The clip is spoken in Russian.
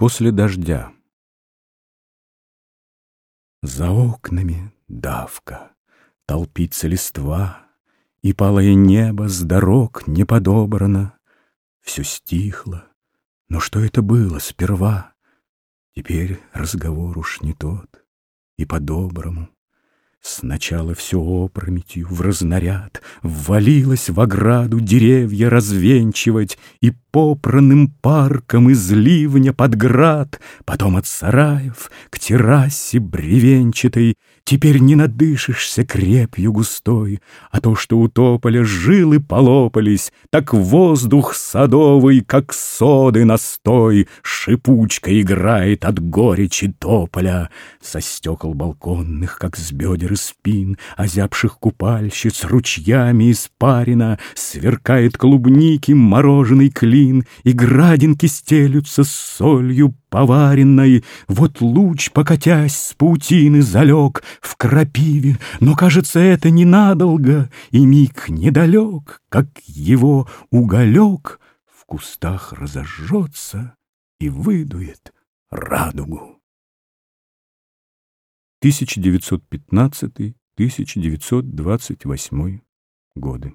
После дождя. За окнами давка, толпится листва, И палое небо с дорог не подобрано. Все стихло, но что это было сперва? Теперь разговор уж не тот, и по-доброму. Сначала все опрометью в разнаряд Ввалилось в ограду деревья развенчивать И попранным парком из ливня под град, Потом от сараев к террасе бревенчатой Теперь не надышишься крепью густой, А то, что у тополя жилы полопались, Так воздух садовый, как соды настой, Шипучка играет от горечи тополя. Со стекол балконных, как с бедер и спин, Озябших купальщиц ручьями испарина, Сверкает клубники мороженый клин, И градинки стелются солью поваренной. Вот луч, покатясь с паутины, залег в крапиве, но, кажется, это ненадолго, и миг недалек, как его уголек в кустах разожжется и выдует радугу. 1915-1928 годы